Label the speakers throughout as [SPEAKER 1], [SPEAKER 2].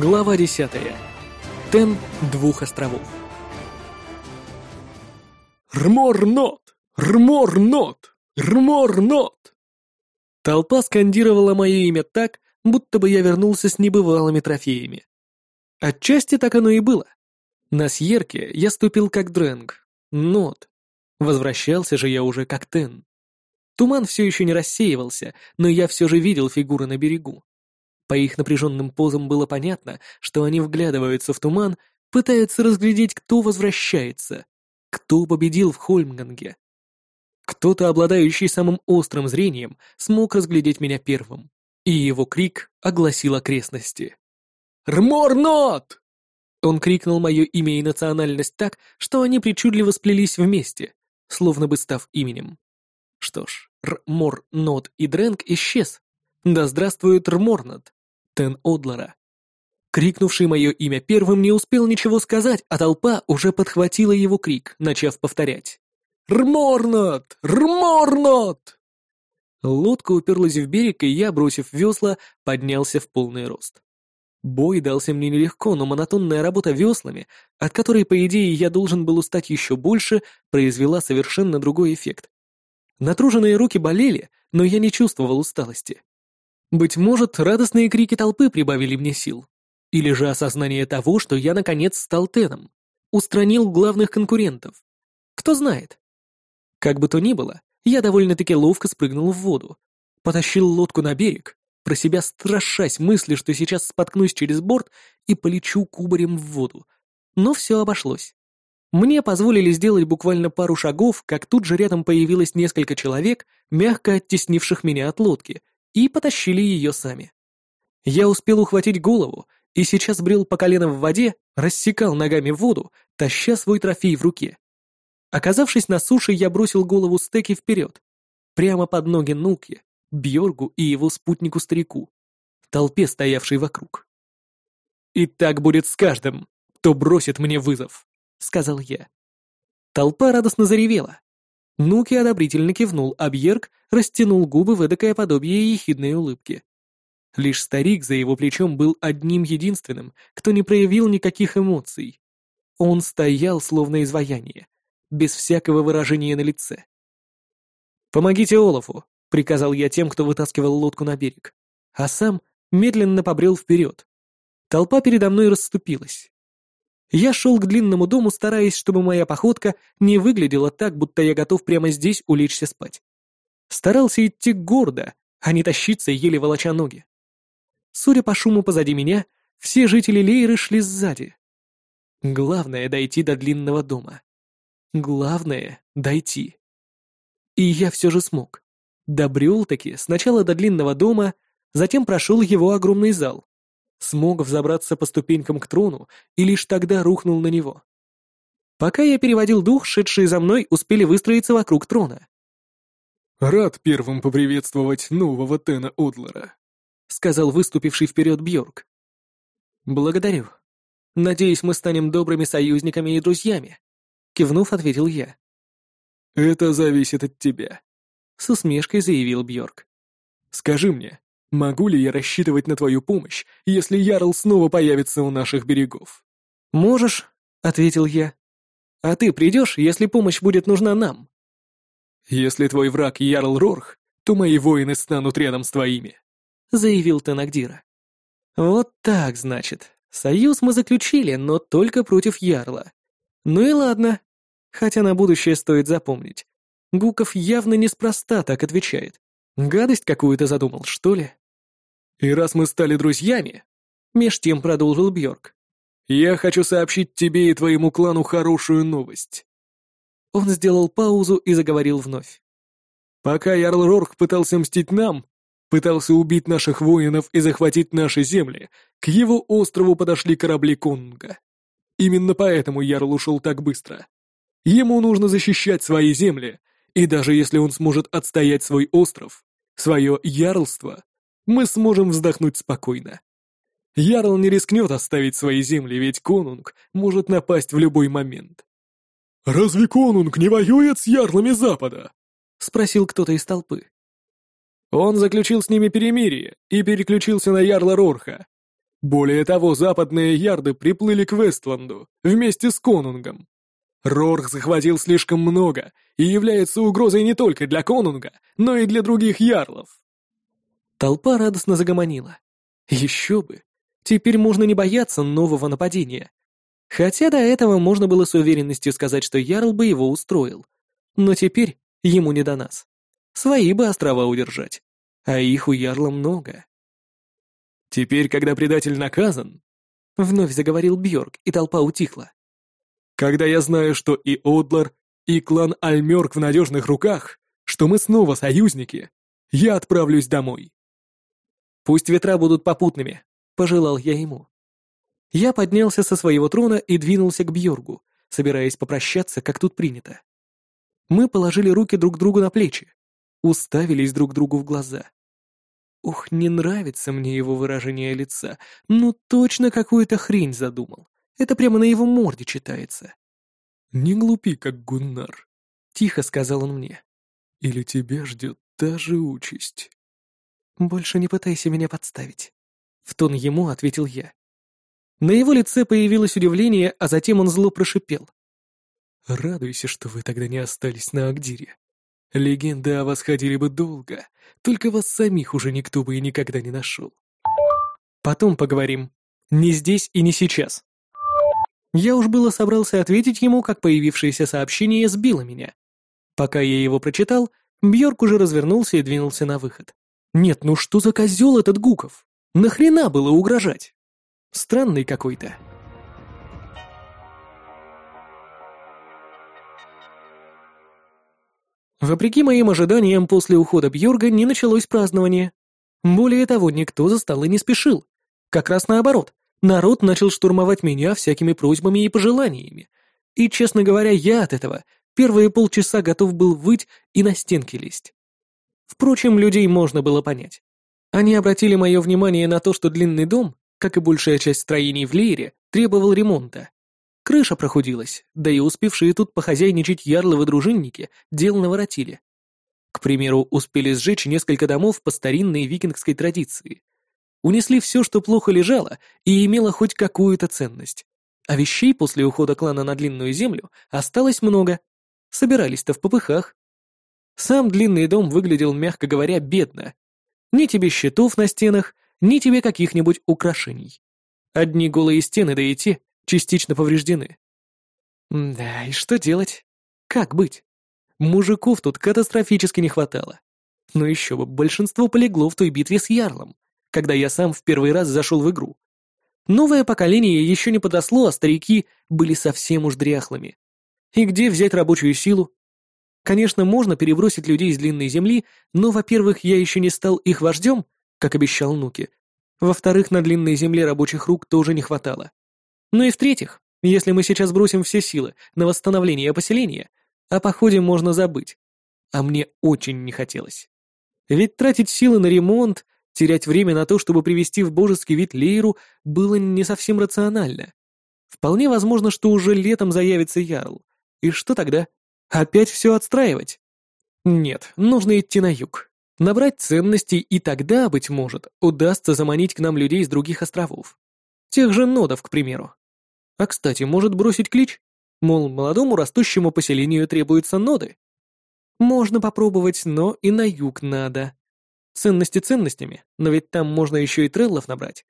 [SPEAKER 1] Глава 10. Тен двух островов. «Рмор-нот! Рмор-нот! Рмор-нот!» Толпа скандировала мое имя так, будто бы я вернулся с небывалыми трофеями. Отчасти так оно и было. На Сьерке я ступил как Дрэнг, Нот. Возвращался же я уже как Тен. Туман все еще не рассеивался, но я все же видел фигуры на берегу. По их напряженным позам было понятно, что они вглядываются в туман, пытаются разглядеть, кто возвращается, кто победил в Хольмганге. Кто-то, обладающий самым острым зрением, смог разглядеть меня первым, и его крик огласил окрестности. «Рморнот!» Он крикнул мое имя и национальность так, что они причудливо сплелись вместе, словно бы став именем. Что ж, Рмор, Нот и Дрэнк исчез. Да здравствует Рморнот, Тен Одлара. Крикнувший мое имя первым не успел ничего сказать, а толпа уже подхватила его крик, начав повторять. «Рморнот! Рморнот!» Лодка уперлась в берег, и я, бросив весла, поднялся в полный рост. Бой дался мне нелегко, но монотонная работа веслами, от которой, по идее, я должен был устать еще больше, произвела совершенно другой эффект. Натруженные руки болели, но я не чувствовал усталости. Быть может, радостные крики толпы прибавили мне сил. Или же осознание того, что я наконец стал Теном, устранил главных конкурентов. Кто знает. Как бы то ни было, я довольно-таки ловко спрыгнул в воду, потащил лодку на берег, про себя страшась мысли, что сейчас споткнусь через борт и полечу кубарем в воду. Но все обошлось. Мне позволили сделать буквально пару шагов, как тут же рядом появилось несколько человек, мягко оттеснивших меня от лодки, и потащили ее сами. Я успел ухватить голову, и сейчас брел по колено в воде, рассекал ногами воду, таща свой трофей в руке. Оказавшись на суше, я бросил голову стеки вперед, прямо под ноги Нуки, Бьоргу и его спутнику-старику, толпе, стоявшей вокруг. «И так будет с каждым, кто бросит мне вызов», — сказал я. Толпа радостно заревела. Нуки одобрительно кивнул, а Бьерк растянул губы в эдакое подобие ехидной улыбки. Лишь старик за его плечом был одним единственным, кто не проявил никаких эмоций. Он стоял словно изваяние, без всякого выражения на лице. «Помогите Олафу», — приказал я тем, кто вытаскивал лодку на берег, а сам медленно побрел вперед. Толпа передо мной расступилась. Я шел к длинному дому, стараясь, чтобы моя походка не выглядела так, будто я готов прямо здесь улечься спать. Старался идти гордо, а не тащиться, еле волоча ноги. Судя по шуму позади меня, все жители Лейры шли сзади. Главное — дойти до длинного дома. Главное — дойти. И я все же смог. Добрел-таки сначала до длинного дома, затем прошел его огромный зал. Смог взобраться по ступенькам к трону и лишь тогда рухнул на него. Пока я переводил дух, шедшие за мной успели выстроиться вокруг трона.
[SPEAKER 2] «Рад первым поприветствовать нового Тена Одлера», — сказал выступивший вперед Бьорк.
[SPEAKER 1] «Благодарю. Надеюсь, мы станем добрыми союзниками и друзьями», — кивнув, ответил я.
[SPEAKER 2] «Это зависит от тебя»,
[SPEAKER 1] с усмешкой заявил Бьорк.
[SPEAKER 2] «Скажи мне, могу ли я рассчитывать на твою помощь, если Ярл снова появится у наших берегов?»
[SPEAKER 1] «Можешь», — ответил я. «А ты придешь, если помощь будет нужна нам?»
[SPEAKER 2] «Если твой враг Ярл Рорх, то мои воины станут рядом с твоими», —
[SPEAKER 1] заявил Танагдира. «Вот так, значит. Союз мы заключили, но только против Ярла. Ну и ладно. Хотя на будущее стоит запомнить. Гуков явно неспроста так отвечает. Гадость какую-то задумал, что ли?
[SPEAKER 2] И раз мы стали друзьями,
[SPEAKER 1] меж тем продолжил Бьорк.
[SPEAKER 2] Я хочу сообщить тебе и твоему клану хорошую новость.
[SPEAKER 1] Он сделал паузу и заговорил вновь.
[SPEAKER 2] Пока Ярл Рорк пытался мстить нам, пытался убить наших воинов и захватить наши земли, к его острову подошли корабли Конунга. Именно поэтому Ярл ушел так быстро. Ему нужно защищать свои земли, и даже если он сможет отстоять свой остров, свое ярлство, мы сможем вздохнуть спокойно. Ярл не рискнет оставить свои земли, ведь конунг может напасть в любой момент. «Разве конунг не воюет с ярлами Запада?» — спросил кто-то из толпы.
[SPEAKER 1] Он заключил с ними перемирие и переключился на ярла Рорха.
[SPEAKER 2] Более того, западные ярды приплыли к Вестланду вместе с Конунгом. Рорх захватил слишком много и является угрозой не только для Конунга, но и для других ярлов.
[SPEAKER 1] Толпа радостно загомонила. Еще бы! Теперь можно не бояться нового нападения. Хотя до этого можно было с уверенностью сказать, что Ярл бы его устроил. Но теперь ему не до нас. Свои бы острова удержать. А их у Ярла много.
[SPEAKER 2] «Теперь, когда предатель наказан», — вновь заговорил Бьорк, и толпа утихла. «Когда я знаю, что и Одлар, и клан Альмёрк в надежных руках, что мы снова союзники, я отправлюсь домой».
[SPEAKER 1] «Пусть ветра будут попутными», — пожелал я ему. Я поднялся со своего трона и двинулся к Бьоргу, собираясь попрощаться, как тут принято. Мы положили руки друг другу на плечи, уставились друг другу в глаза. Ух, не нравится мне его выражение лица. Ну точно какую-то хрень задумал. Это прямо на его морде читается.
[SPEAKER 2] «Не глупи, как Гуннар», —
[SPEAKER 1] тихо сказал он мне.
[SPEAKER 2] «Или тебя ждет та же участь».
[SPEAKER 1] «Больше не пытайся меня подставить», — в тон ему ответил я. На его лице появилось удивление, а затем он зло прошипел.
[SPEAKER 2] «Радуйся, что вы тогда не остались на Агдире. Легенды о вас ходили бы долго, только вас самих уже никто бы и никогда не нашел.
[SPEAKER 1] Потом поговорим. Не здесь и не сейчас. Я уж было собрался ответить ему, как появившееся сообщение сбило меня. Пока я его прочитал, Бьорк уже развернулся и двинулся на выход. Нет, ну что за козел этот Гуков? Нахрена было угрожать? Странный какой-то. Вопреки моим ожиданиям, после ухода Бьорга не началось празднование. Более того, никто за столы не спешил. Как раз наоборот, народ начал штурмовать меня всякими просьбами и пожеланиями. И, честно говоря, я от этого первые полчаса готов был выть и на стенки лезть. Впрочем, людей можно было понять. Они обратили мое внимание на то, что длинный дом, как и большая часть строений в Лейре, требовал ремонта. Крыша прохудилась, да и успевшие тут похозяйничать ярловы дружинники дел наворотили. К примеру, успели сжечь несколько домов по старинной викингской традиции. Унесли все, что плохо лежало и имело хоть какую-то ценность. А вещей после ухода клана на длинную землю осталось много. Собирались-то в попыхах. Сам длинный дом выглядел, мягко говоря, бедно. Ни тебе щитов на стенах, ни тебе каких-нибудь украшений. Одни голые стены, да и те частично повреждены. Да, и что делать? Как быть? Мужиков тут катастрофически не хватало. Но еще бы, большинство полегло в той битве с Ярлом, когда я сам в первый раз зашел в игру. Новое поколение еще не подросло, а старики были совсем уж дряхлыми. И где взять рабочую силу? Конечно, можно перебросить людей с длинной земли, но, во-первых, я еще не стал их вождем, как обещал Нуки. Во-вторых, на длинной земле рабочих рук тоже не хватало. Ну и в-третьих, если мы сейчас бросим все силы на восстановление поселения, о походе можно забыть. А мне очень не хотелось. Ведь тратить силы на ремонт, терять время на то, чтобы привести в божеский вид Лейру, было не совсем рационально. Вполне возможно, что уже летом заявится Ярл. И что тогда? Опять все отстраивать? Нет, нужно идти на юг. Набрать ценностей, и тогда, быть может, удастся заманить к нам людей с других островов. Тех же нодов, к примеру. А кстати, может бросить клич? Мол, молодому растущему поселению требуются ноды. Можно попробовать, но и на юг надо. Ценности ценностями, но ведь там можно еще и треллов набрать.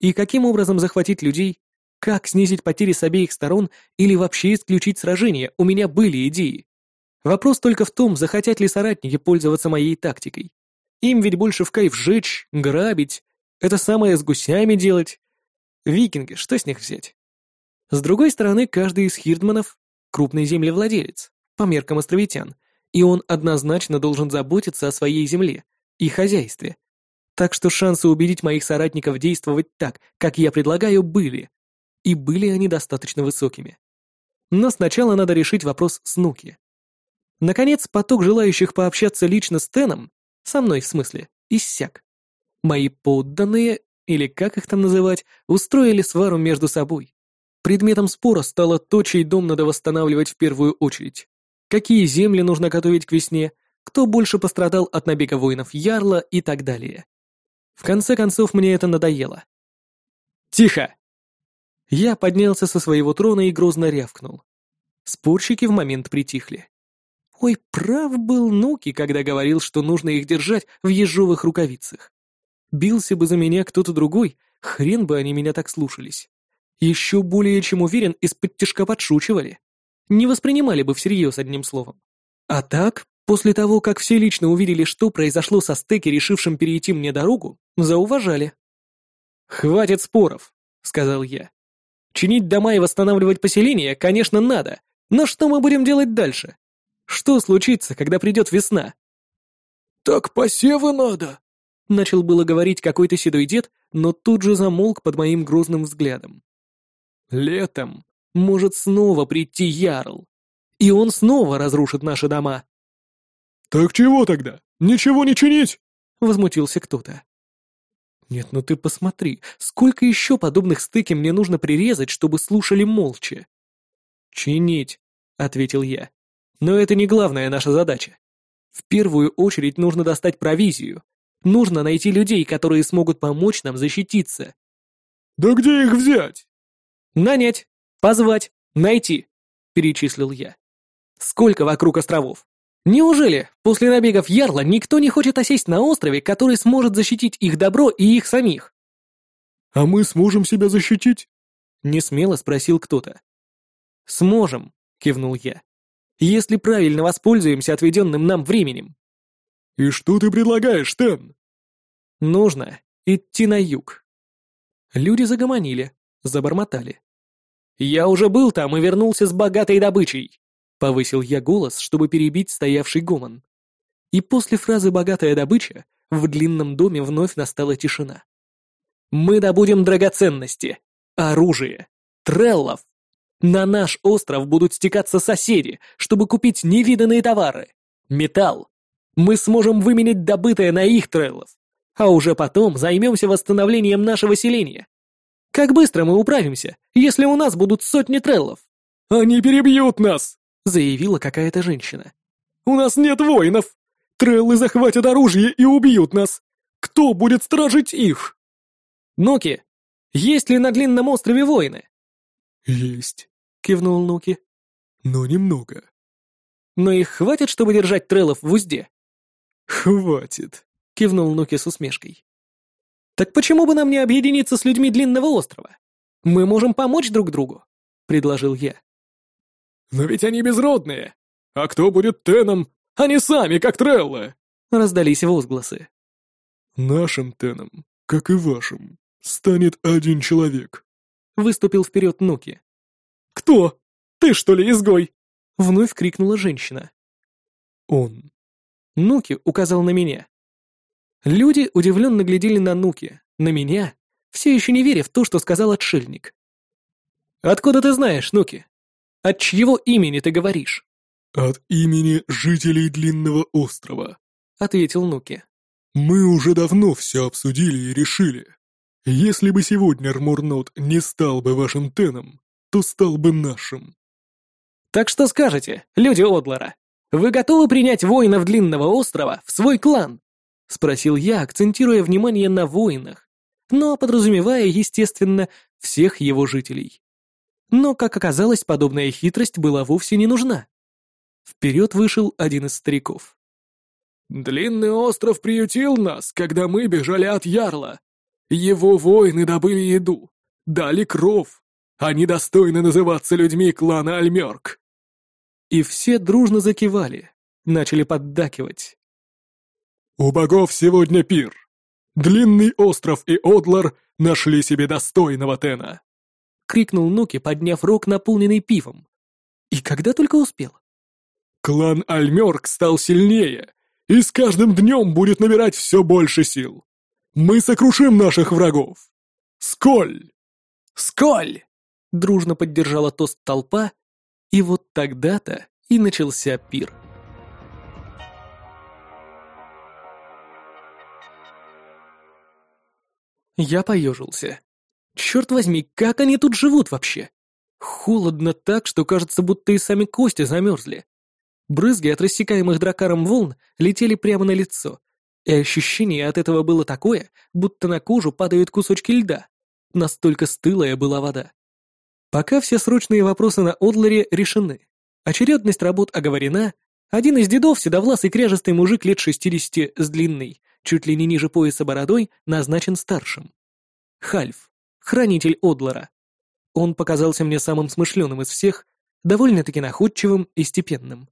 [SPEAKER 1] И каким образом захватить людей? Как снизить потери с обеих сторон или вообще исключить сражения? У меня были идеи. Вопрос только в том, захотят ли соратники пользоваться моей тактикой. Им ведь больше в кайф жечь, грабить, это самое с гусями делать. Викинги, что с них взять? С другой стороны, каждый из хирдманов — крупный землевладелец, по меркам островитян, и он однозначно должен заботиться о своей земле и хозяйстве. Так что шансы убедить моих соратников действовать так, как я предлагаю, были. И были они достаточно высокими. Но сначала надо решить вопрос с Нуки. Наконец, поток желающих пообщаться лично с Теном, со мной в смысле, иссяк. Мои подданные, или как их там называть, устроили свару между собой. Предметом спора стало то, чей дом надо восстанавливать в первую очередь. Какие земли нужно готовить к весне, кто больше пострадал от набега воинов Ярла и так далее. В конце концов, мне это надоело. Тихо!» Я поднялся со своего трона и грозно рявкнул. Спорщики в момент притихли. Ой, прав был Нуки, когда говорил, что нужно их держать в ежовых рукавицах. Бился бы за меня кто-то другой, хрен бы они меня так слушались. Еще более чем уверен, из-под подшучивали. Не воспринимали бы всерьез одним словом. А так, после того, как все лично увидели, что произошло со стеки, решившим перейти мне дорогу, зауважали. «Хватит споров», — сказал я. «Чинить дома и восстанавливать поселение, конечно, надо, но что мы будем делать дальше? Что случится, когда придет весна?
[SPEAKER 2] Так посевы надо, начал было говорить какой-то седой дед, но тут же замолк под моим грозным взглядом.
[SPEAKER 1] Летом может снова прийти Ярл, и он снова разрушит наши дома.
[SPEAKER 2] Так чего тогда? Ничего не чинить?
[SPEAKER 1] возмутился кто-то. Нет, ну ты посмотри, сколько еще подобных стыки мне нужно прирезать, чтобы слушали молча. «Чинить», — ответил я. «Но это не главная наша задача. В первую очередь нужно достать провизию. Нужно найти людей, которые смогут помочь нам защититься».
[SPEAKER 2] «Да где их взять?»
[SPEAKER 1] «Нанять, позвать, найти», — перечислил я. «Сколько вокруг островов? Неужели после набегов Ярла никто не хочет осесть на острове, который сможет защитить их добро и их самих?»
[SPEAKER 2] «А мы сможем себя защитить?»
[SPEAKER 1] — несмело спросил кто-то. «Сможем», — кивнул я. «Если правильно воспользуемся отведенным нам временем».
[SPEAKER 2] «И что ты предлагаешь, Тен?»
[SPEAKER 1] «Нужно идти на юг». Люди загомонили, забормотали. «Я уже был там и вернулся с богатой добычей», — повысил я голос, чтобы перебить стоявший гомон. И после фразы «богатая добыча» в длинном доме вновь настала тишина. «Мы добудем драгоценности, оружие, треллов, на наш остров будут стекаться соседи, чтобы купить невиданные товары. Металл. Мы сможем выменять добытое на их трейлов. А уже потом займемся восстановлением нашего селения. Как быстро мы управимся, если у нас будут сотни треллов?
[SPEAKER 2] Они перебьют нас,
[SPEAKER 1] заявила какая-то женщина.
[SPEAKER 2] У нас нет воинов. Треллы захватят оружие и убьют нас. Кто будет стражить их?
[SPEAKER 1] Ноки, есть ли на длинном острове воины?
[SPEAKER 2] Есть
[SPEAKER 1] кивнул Нуки.
[SPEAKER 2] Но немного.
[SPEAKER 1] Но их хватит, чтобы держать треллов в узде?
[SPEAKER 2] Хватит,
[SPEAKER 1] кивнул Нуки с усмешкой. Так почему бы нам не объединиться с людьми Длинного острова? Мы можем помочь друг другу, предложил я.
[SPEAKER 2] Но ведь они безродные. А кто будет Теном? Они сами, как Треллы.
[SPEAKER 1] Раздались возгласы.
[SPEAKER 2] Нашим Теном, как и вашим, станет один человек.
[SPEAKER 1] Выступил вперед Нуки.
[SPEAKER 2] «Кто? Ты, что ли, изгой?»
[SPEAKER 1] — вновь крикнула женщина.
[SPEAKER 2] «Он».
[SPEAKER 1] Нуки указал на меня. Люди удивленно глядели на Нуки, на меня, все еще не веря в то, что сказал отшельник. «Откуда ты знаешь, Нуки? От чьего имени ты говоришь?»
[SPEAKER 2] «От имени жителей Длинного острова», —
[SPEAKER 1] ответил Нуки.
[SPEAKER 2] «Мы уже давно все обсудили и решили. Если бы сегодня Рмурнот не стал бы вашим Теном, то стал бы нашим.
[SPEAKER 1] Так что скажете, люди Одлара, вы готовы принять воинов Длинного острова в свой клан? Спросил я, акцентируя внимание на воинах, но подразумевая, естественно, всех его жителей. Но, как оказалось, подобная хитрость была вовсе не нужна. Вперед вышел один из стариков.
[SPEAKER 2] «Длинный остров приютил нас, когда мы бежали от Ярла. Его воины добыли еду, дали кров, они достойны называться людьми клана Альмерк!»
[SPEAKER 1] И все дружно закивали, начали поддакивать.
[SPEAKER 2] «У богов сегодня пир. Длинный остров и Одлар нашли себе достойного Тена!»
[SPEAKER 1] — крикнул Нуки, подняв рог, наполненный пивом. И когда только успел.
[SPEAKER 2] «Клан Альмерк стал сильнее, и с каждым днем будет набирать все больше сил. Мы сокрушим наших врагов! Сколь!»
[SPEAKER 1] «Сколь!» дружно поддержала тост толпа, и вот тогда-то и начался пир. Я поежился. Черт возьми, как они тут живут вообще? Холодно так, что кажется, будто и сами кости замерзли. Брызги от рассекаемых дракаром волн летели прямо на лицо, и ощущение от этого было такое, будто на кожу падают кусочки льда. настолько стылая была вода. Пока все срочные вопросы на Одлере решены, очередность работ оговорена, один из дедов, седовласый кряжестый мужик лет 60 с длинной, чуть ли не ниже пояса бородой, назначен старшим. Хальф, хранитель Одлера. Он показался мне самым смышленым из всех, довольно-таки находчивым и степенным.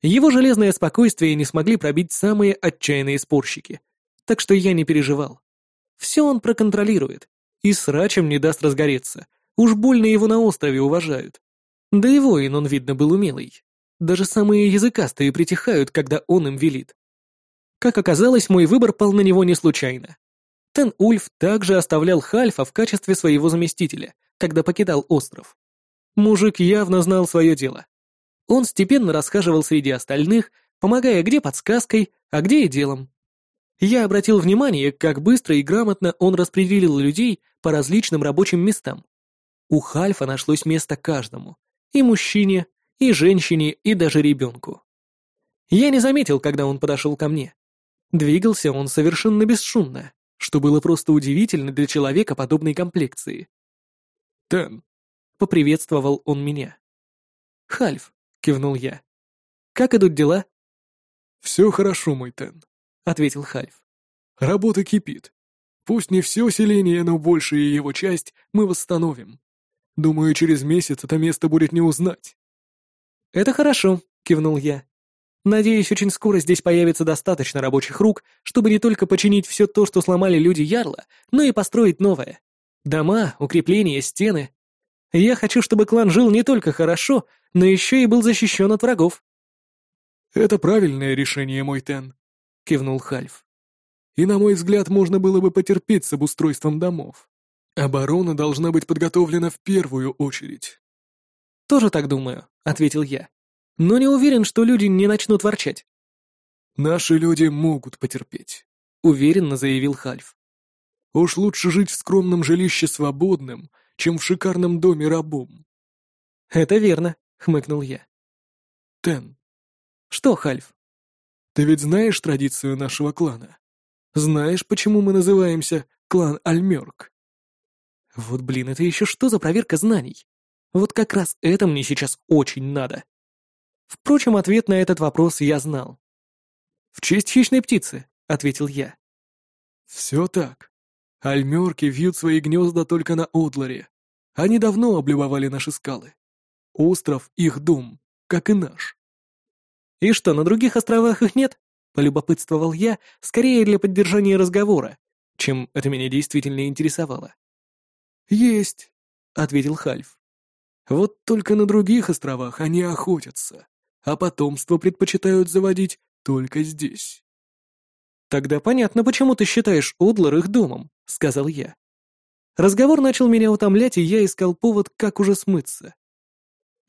[SPEAKER 1] Его железное спокойствие не смогли пробить самые отчаянные спорщики, так что я не переживал. Все он проконтролирует, и срачем не даст разгореться. Уж больно его на острове уважают. Да и воин он, видно, был умелый. Даже самые языкастые притихают, когда он им велит. Как оказалось, мой выбор пал на него не случайно. Тен Ульф также оставлял Хальфа в качестве своего заместителя, когда покидал остров. Мужик явно знал свое дело. Он степенно расхаживал среди остальных, помогая где подсказкой, а где и делом. Я обратил внимание, как быстро и грамотно он распределил людей по различным рабочим местам. У Хальфа нашлось место каждому. И мужчине, и женщине, и даже ребенку. Я не заметил, когда он подошел ко мне. Двигался он совершенно бесшумно, что было просто удивительно для человека подобной комплекции.
[SPEAKER 2] «Тен», —
[SPEAKER 1] поприветствовал он меня. «Хальф», — кивнул я. «Как идут дела?»
[SPEAKER 2] «Все хорошо, мой Тен», — ответил Хальф. «Работа кипит. Пусть не все селение, но большая его часть мы восстановим. Думаю, через месяц это место будет не узнать».
[SPEAKER 1] «Это хорошо», — кивнул я. «Надеюсь, очень скоро здесь появится достаточно рабочих рук, чтобы не только починить все то, что сломали люди Ярла, но и построить новое. Дома, укрепления, стены. Я хочу, чтобы клан жил не только хорошо, но еще и был защищен от врагов».
[SPEAKER 2] «Это правильное решение, мой Тен», — кивнул Хальф. «И, на мой взгляд, можно было бы потерпеть с обустройством домов. Оборона должна быть подготовлена в первую очередь».
[SPEAKER 1] «Тоже так думаю», — ответил я. «Но не уверен, что люди не начнут ворчать».
[SPEAKER 2] «Наши люди могут потерпеть», — уверенно заявил Хальф. «Уж лучше жить в скромном жилище свободным, чем в шикарном доме рабом».
[SPEAKER 1] «Это верно», — хмыкнул я.
[SPEAKER 2] «Тен».
[SPEAKER 1] «Что, Хальф?»
[SPEAKER 2] «Ты ведь знаешь традицию нашего клана? Знаешь, почему мы называемся клан Альмёрк?»
[SPEAKER 1] «Вот блин, это еще что за проверка знаний? Вот как раз это мне сейчас очень надо». Впрочем, ответ на этот вопрос я знал. «В честь хищной птицы», — ответил я.
[SPEAKER 2] «Все так. Альмёрки вьют свои гнезда только на Одларе. Они давно облюбовали наши скалы. Остров — их дом, как и наш.
[SPEAKER 1] «И что, на других островах их нет?» — полюбопытствовал я, скорее для поддержания разговора, чем это меня действительно интересовало.
[SPEAKER 2] «Есть», — ответил Хальф. «Вот только на других островах они охотятся, а потомство предпочитают заводить только здесь».
[SPEAKER 1] «Тогда понятно, почему ты считаешь Одлар их домом», — сказал я. Разговор начал меня утомлять, и я искал повод, как уже смыться.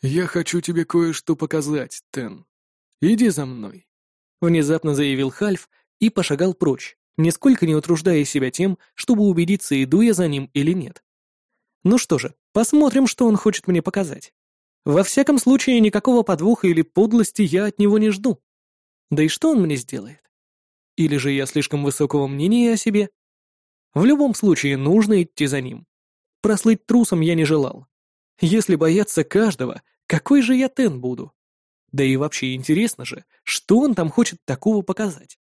[SPEAKER 2] «Я хочу тебе кое-что показать, Тен. Иди за мной», —
[SPEAKER 1] внезапно заявил Хальф и пошагал прочь, нисколько не утруждая себя тем, чтобы убедиться, иду я за ним или нет. Ну что же, посмотрим, что он хочет мне показать. Во всяком случае, никакого подвоха или подлости я от него не жду. Да и что он мне сделает? Или же я слишком высокого мнения о себе? В любом случае, нужно идти за ним. Прослыть трусом я не желал. Если бояться каждого, какой же я Тен буду? Да и вообще интересно же, что он там хочет такого показать?